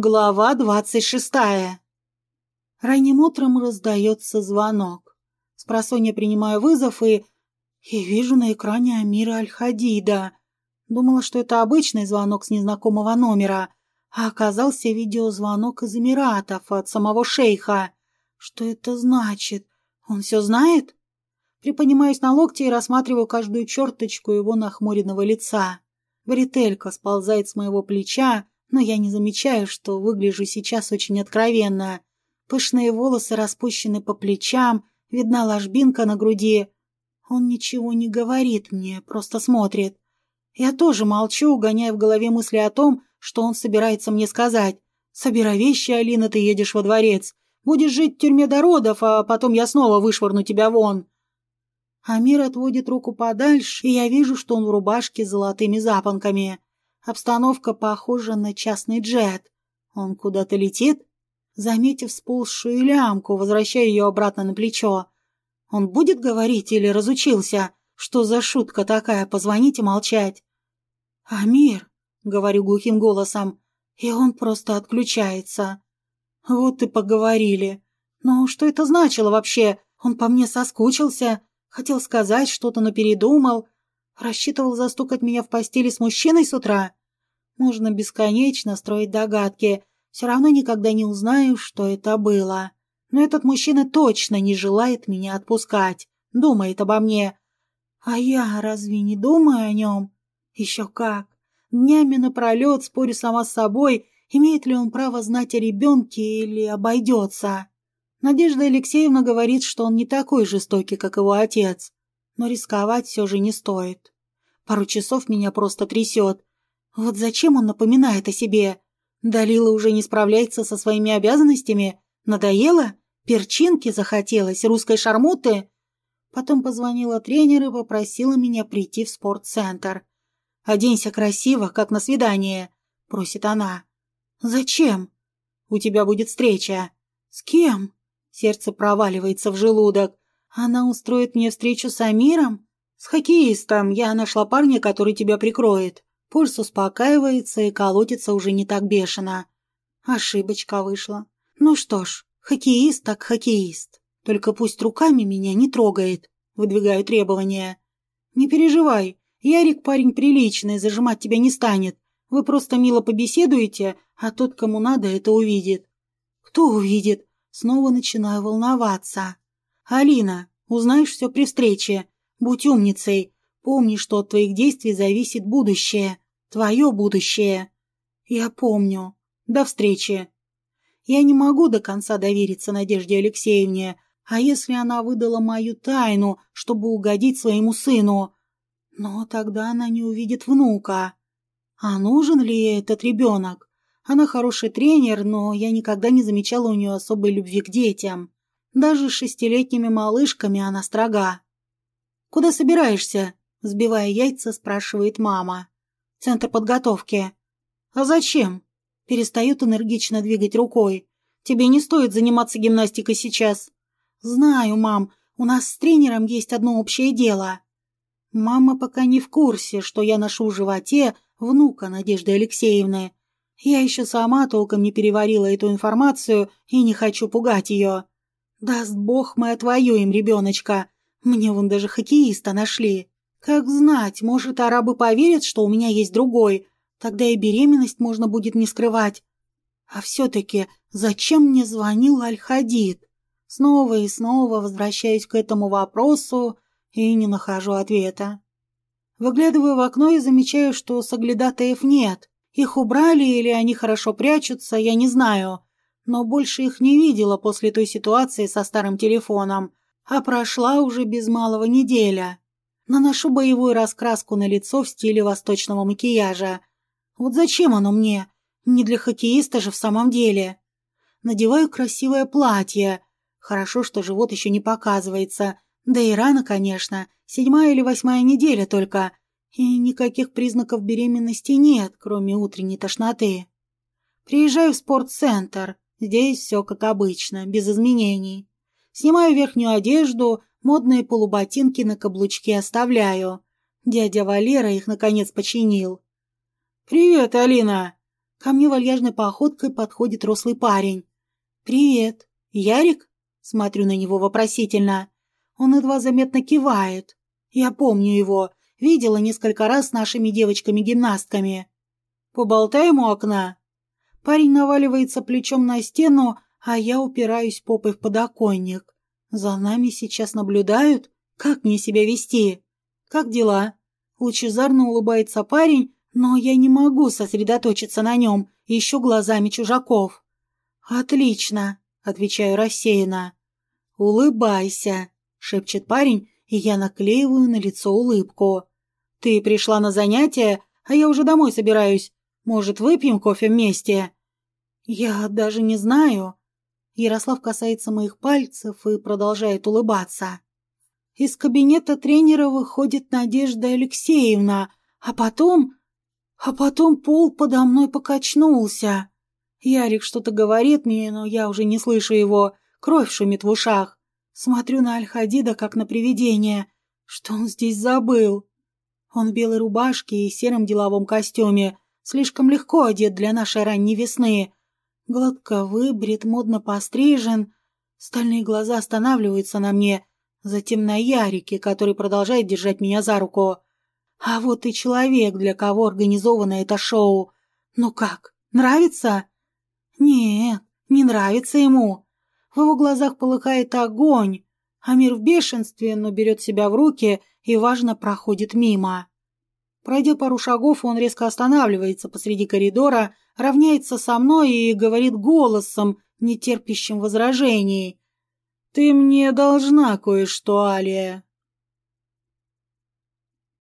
Глава двадцать шестая. Ранним утром раздается звонок. Спросонья принимаю вызов и... И вижу на экране Амира Аль-Хадида. Думала, что это обычный звонок с незнакомого номера, а оказался видеозвонок из Эмиратов от самого шейха. Что это значит? Он все знает? Приподнимаюсь на локти и рассматриваю каждую черточку его нахмуренного лица. Бретелька сползает с моего плеча, но я не замечаю, что выгляжу сейчас очень откровенно. Пышные волосы распущены по плечам, видна ложбинка на груди. Он ничего не говорит мне, просто смотрит. Я тоже молчу, угоняя в голове мысли о том, что он собирается мне сказать. «Собирай вещи, Алина, ты едешь во дворец. Будешь жить в тюрьме до родов, а потом я снова вышвырну тебя вон». Амир отводит руку подальше, и я вижу, что он в рубашке с золотыми запонками. Обстановка похожа на частный джет. Он куда-то летит? Заметив сползшую лямку, возвращаю ее обратно на плечо. Он будет говорить или разучился? Что за шутка такая, позвонить и молчать? «Амир», — говорю глухим голосом, и он просто отключается. Вот и поговорили. Но что это значило вообще? Он по мне соскучился, хотел сказать что-то, но передумал. Рассчитывал застукать меня в постели с мужчиной с утра? Можно бесконечно строить догадки. Все равно никогда не узнаю, что это было. Но этот мужчина точно не желает меня отпускать. Думает обо мне. А я разве не думаю о нем? Еще как. Днями напролет спорю сама с собой, имеет ли он право знать о ребенке или обойдется. Надежда Алексеевна говорит, что он не такой жестокий, как его отец но рисковать все же не стоит. Пару часов меня просто трясет. Вот зачем он напоминает о себе? Далила уже не справляется со своими обязанностями? Надоело? Перчинки захотелось, русской шармуты? Потом позвонила тренер и попросила меня прийти в спортцентр. «Оденься красиво, как на свидание», — просит она. «Зачем?» «У тебя будет встреча». «С кем?» Сердце проваливается в желудок. Она устроит мне встречу с Амиром? С хоккеистом. Я нашла парня, который тебя прикроет. Пульс успокаивается и колотится уже не так бешено. Ошибочка вышла. Ну что ж, хоккеист так хоккеист. Только пусть руками меня не трогает. Выдвигаю требования. Не переживай. Ярик парень приличный, зажимать тебя не станет. Вы просто мило побеседуете, а тот, кому надо, это увидит. Кто увидит? Снова начинаю волноваться. «Алина, узнаешь все при встрече. Будь умницей. Помни, что от твоих действий зависит будущее. Твое будущее». «Я помню. До встречи». Я не могу до конца довериться Надежде Алексеевне, а если она выдала мою тайну, чтобы угодить своему сыну? Но тогда она не увидит внука. А нужен ли этот ребенок? Она хороший тренер, но я никогда не замечала у нее особой любви к детям. Даже с шестилетними малышками она строга. «Куда собираешься?» – сбивая яйца, спрашивает мама. «Центр подготовки». «А зачем?» – перестает энергично двигать рукой. «Тебе не стоит заниматься гимнастикой сейчас». «Знаю, мам, у нас с тренером есть одно общее дело». Мама пока не в курсе, что я ношу в животе внука Надежды Алексеевны. Я еще сама толком не переварила эту информацию и не хочу пугать ее. Даст бог, мы отвоюем ребеночка. Мне вон даже хоккеиста нашли. Как знать, может, арабы поверят, что у меня есть другой. Тогда и беременность можно будет не скрывать. А все-таки зачем мне звонил Аль-Хадид? Снова и снова возвращаюсь к этому вопросу и не нахожу ответа. Выглядываю в окно и замечаю, что соглядатаев нет. Их убрали или они хорошо прячутся, я не знаю но больше их не видела после той ситуации со старым телефоном, а прошла уже без малого неделя. Наношу боевую раскраску на лицо в стиле восточного макияжа. Вот зачем оно мне? Не для хоккеиста же в самом деле. Надеваю красивое платье. Хорошо, что живот еще не показывается. Да и рано, конечно. Седьмая или восьмая неделя только. И никаких признаков беременности нет, кроме утренней тошноты. Приезжаю в спортцентр. Здесь все как обычно, без изменений. Снимаю верхнюю одежду, модные полуботинки на каблучке оставляю. Дядя Валера их, наконец, починил. «Привет, Алина!» Ко мне вальяжной походкой подходит рослый парень. «Привет. Ярик?» Смотрю на него вопросительно. Он едва заметно кивает. Я помню его. Видела несколько раз с нашими девочками-гимнастками. «Поболтаем у окна?» Парень наваливается плечом на стену, а я упираюсь попой в подоконник. За нами сейчас наблюдают? Как мне себя вести? Как дела? Лучезарно улыбается парень, но я не могу сосредоточиться на нем, ищу глазами чужаков. «Отлично», — отвечаю рассеянно. «Улыбайся», — шепчет парень, и я наклеиваю на лицо улыбку. «Ты пришла на занятие, а я уже домой собираюсь. Может, выпьем кофе вместе?» «Я даже не знаю». Ярослав касается моих пальцев и продолжает улыбаться. Из кабинета тренера выходит Надежда Алексеевна, а потом... А потом пол подо мной покачнулся. Ярик что-то говорит мне, но я уже не слышу его. Кровь шумит в ушах. Смотрю на Альхадида, как на привидение. Что он здесь забыл? Он в белой рубашке и сером деловом костюме. Слишком легко одет для нашей ранней весны. Гладко выбрит, модно пострижен. Стальные глаза останавливаются на мне, затем на Ярике, который продолжает держать меня за руку. А вот и человек, для кого организовано это шоу. Ну как, нравится? Нет, не нравится ему. В его глазах полыхает огонь. Амир в бешенстве, но берет себя в руки и, важно, проходит мимо. Пройдя пару шагов, он резко останавливается посреди коридора, равняется со мной и говорит голосом, не терпящим возражений. «Ты мне должна кое-что, Алия».